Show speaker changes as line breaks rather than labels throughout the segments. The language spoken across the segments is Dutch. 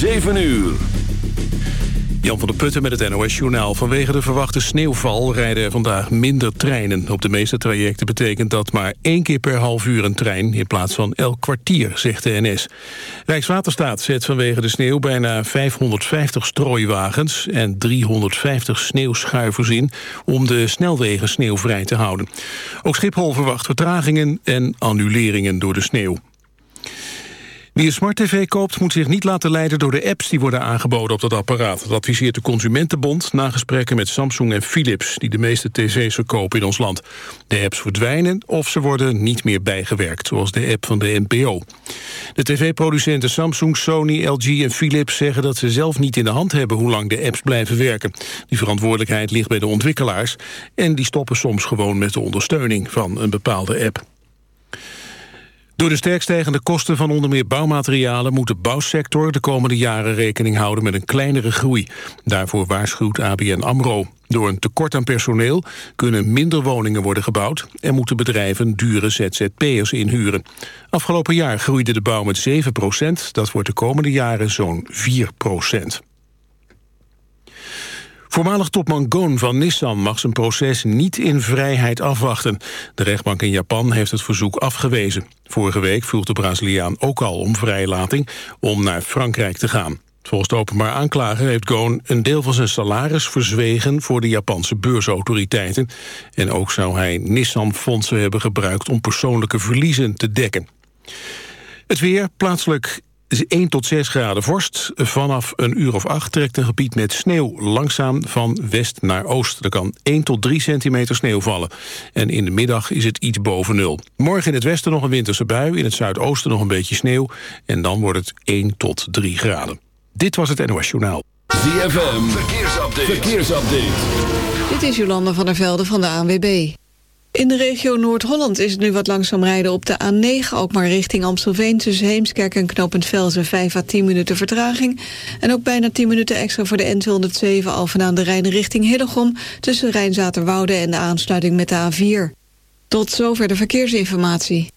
7 uur.
Jan van der Putten met het NOS-journaal. Vanwege de verwachte sneeuwval rijden vandaag minder treinen. Op de meeste trajecten betekent dat maar één keer per half uur een trein... in plaats van elk kwartier, zegt de NS. Rijkswaterstaat zet vanwege de sneeuw bijna 550 strooiwagens... en 350 sneeuwschuivers in om de snelwegen sneeuwvrij te houden. Ook Schiphol verwacht vertragingen en annuleringen door de sneeuw. Wie een smart tv koopt moet zich niet laten leiden door de apps die worden aangeboden op dat apparaat. Dat adviseert de Consumentenbond na gesprekken met Samsung en Philips die de meeste tv's verkopen in ons land. De apps verdwijnen of ze worden niet meer bijgewerkt, zoals de app van de NPO. De tv-producenten Samsung, Sony, LG en Philips zeggen dat ze zelf niet in de hand hebben hoe lang de apps blijven werken. Die verantwoordelijkheid ligt bij de ontwikkelaars en die stoppen soms gewoon met de ondersteuning van een bepaalde app. Door de sterk stijgende kosten van onder meer bouwmaterialen... moet de bouwsector de komende jaren rekening houden met een kleinere groei. Daarvoor waarschuwt ABN AMRO. Door een tekort aan personeel kunnen minder woningen worden gebouwd... en moeten bedrijven dure ZZP'ers inhuren. Afgelopen jaar groeide de bouw met 7 procent. Dat wordt de komende jaren zo'n 4 procent. Voormalig topman Gon van Nissan mag zijn proces niet in vrijheid afwachten. De rechtbank in Japan heeft het verzoek afgewezen. Vorige week vroeg de Braziliaan ook al om vrijlating om naar Frankrijk te gaan. Volgens de openbaar aanklager heeft Gon een deel van zijn salaris verzwegen voor de Japanse beursautoriteiten. En ook zou hij Nissan-fondsen hebben gebruikt om persoonlijke verliezen te dekken. Het weer, plaatselijk 1 tot 6 graden vorst. Vanaf een uur of 8 trekt een gebied met sneeuw langzaam van west naar oost. Er kan 1 tot 3 centimeter sneeuw vallen. En in de middag is het iets boven nul. Morgen in het westen nog een winterse bui. In het zuidoosten nog een beetje sneeuw. En dan wordt het 1 tot 3 graden. Dit was het NOS Journaal.
ZFM, verkeersupdate. verkeersupdate.
Dit is Jolanda van der Velde van de ANWB. In de regio Noord-Holland is het nu wat langzaam rijden op de A9... ook maar richting Amstelveen tussen Heemskerk en Knopend Velzen... 5 à 10 minuten vertraging. En ook bijna 10 minuten extra voor de N207 Alphen aan de Rijn richting Hillegom... tussen Rijnzaterwoude en de aansluiting met de A4. Tot zover de verkeersinformatie.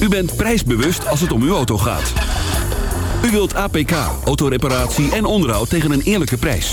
U bent prijsbewust als het om uw auto gaat. U wilt APK, autoreparatie en onderhoud tegen een eerlijke prijs.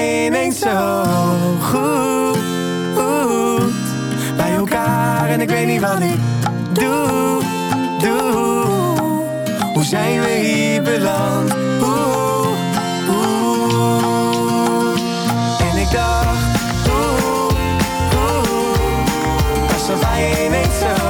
Je ineens zo goed, Bij elkaar en ik weet niet wat ik doe, doe. Hoe zijn we hier beland? Oeh, oeh. En ik dacht, oeh, oeh. Bij je ineens zo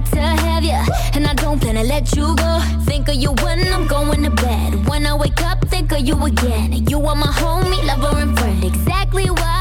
got to have you. And I don't plan to let you go. Think of you when I'm going to bed. When I wake up, think of you again. You are my homie, lover, and friend. Exactly why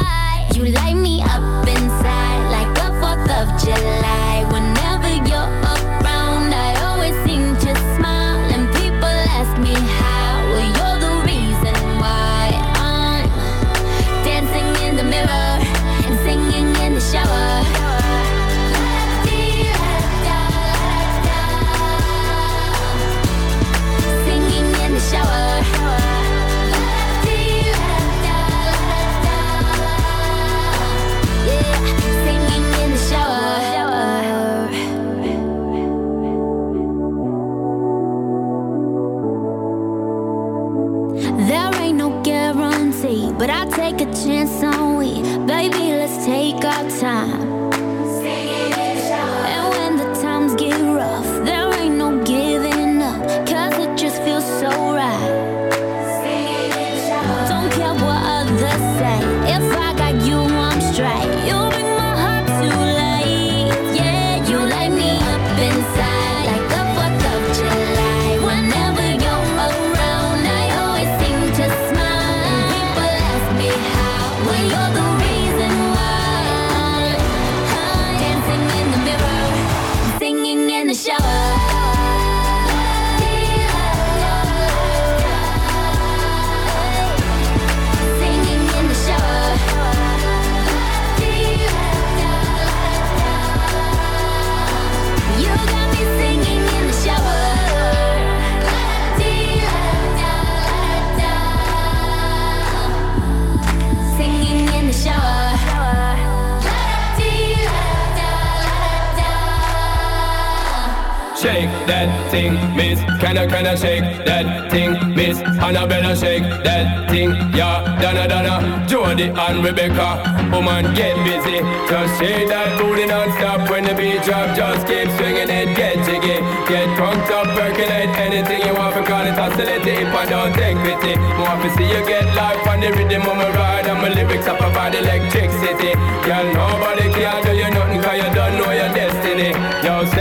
that thing, miss? Annabella, shake that thing, yeah. Donna, Donna, Jody and Rebecca. Woman, get busy. Just shake that booty non-stop when the beat drop. Just keep swinging it, get jiggy. Get drunk up, percolate anything you want. Call it hostility if I don't take pity. Want to see you get life on the rhythm of my ride. And my lyrics up about electricity. Girl, nobody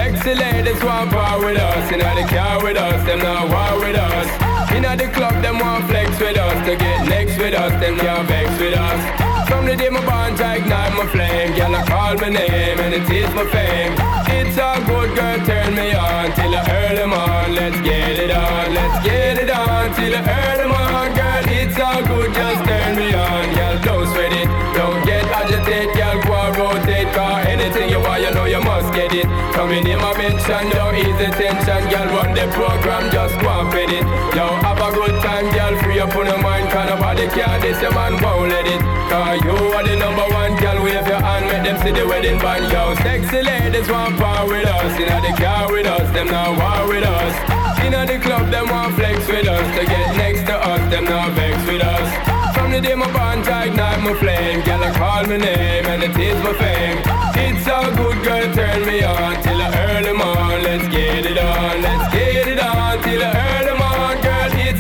sexy ladies want power with us. You know they car with us, them not war with us. Know the club, them want flex with us. To get next with us, them can't vex with us. From the day my bond, I ignite my flame. Girl, I call my name and it is my fame. It's a good girl, turn me on till I earn them on. Let's get it on, let's get it on till I earn them on. Girl, it's all good, just turn me on. Girl, don't sweat it, don't get agitated. Girl, go and rotate, cause anything you want, you know you must get it. Coming in my mention, don't ease the tension. Girl, run the program, just go and fit it. Yo, have a good time, girl, free up on your mind. Cause nobody can this, your man won't let it. Cause you are the number one, girl, wave your hand, make them see the wedding band. Yo, sexy ladies want power with us. You know the car with us, them not war with us. Know the club, them want flex with us. To get next to us, them not vex with us. From the day my bond, I night my flame. Girl, I call my name and it is my fame. It's a good girl, turn me on till earn them on. Let's get it on, let's get it on till I earn them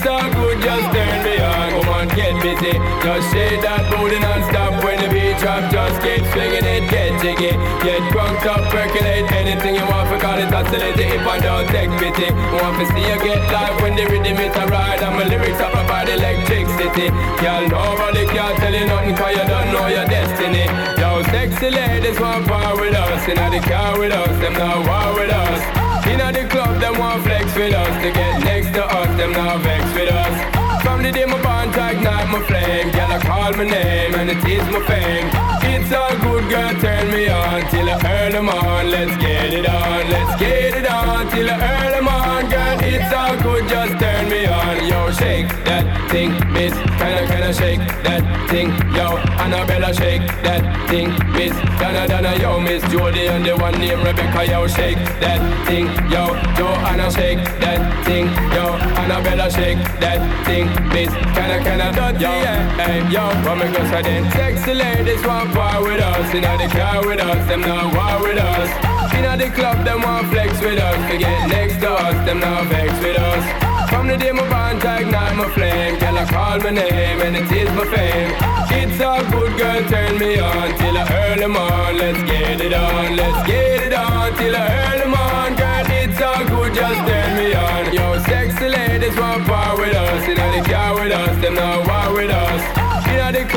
all good, just turn me on. Come on, get busy. Just shake that booty non-stop when the beat crap, just keep swinging it, get jiggy. Get drunk up, percolate anything you want for call it oscillate if I don't take pity. Want to see you get live when the rhythm is a ride and my lyrics up about electricity. Girl, nobody can tell you nothing cause you don't know your destiny. Yo, sexy ladies want part with us, And in the car with us, them not war with us. In the club, them want flex with us, to get next to us, them not vex with us. From the day my bond to ignite my flame. Girl, I call my name and it is my fame. It's all good, girl, turn me on Till I earn them on, let's get it on Let's get it on, till I earn them on Girl, it's all good, just turn me on Yo, shake that thing, miss. Kinda, kinda shake that thing? Yo, Annabella, shake that thing, miss. Donna, Donna, yo, miss. Jody And the one named Rebecca, yo, shake that thing Yo, Joanna, shake that thing Yo, Annabella, shake that thing Miss. Kinda kinda dirty, yeah Hey, yo, what me go say then Sexy ladies want part with us. Inna the car with us, them not war with us Inna the club, them want flex with us. To get next to us, them not vex with us. From the day my bond to ignite my flame. Girl, I call my name and it is my fame. It's all good, girl, turn me on Till I earn them on, let's get it on Let's get it on, till I earn them on Girl, it's all good, just turn me on. Yo, sexy ladies want part with us. Inna the car with us, them not war with us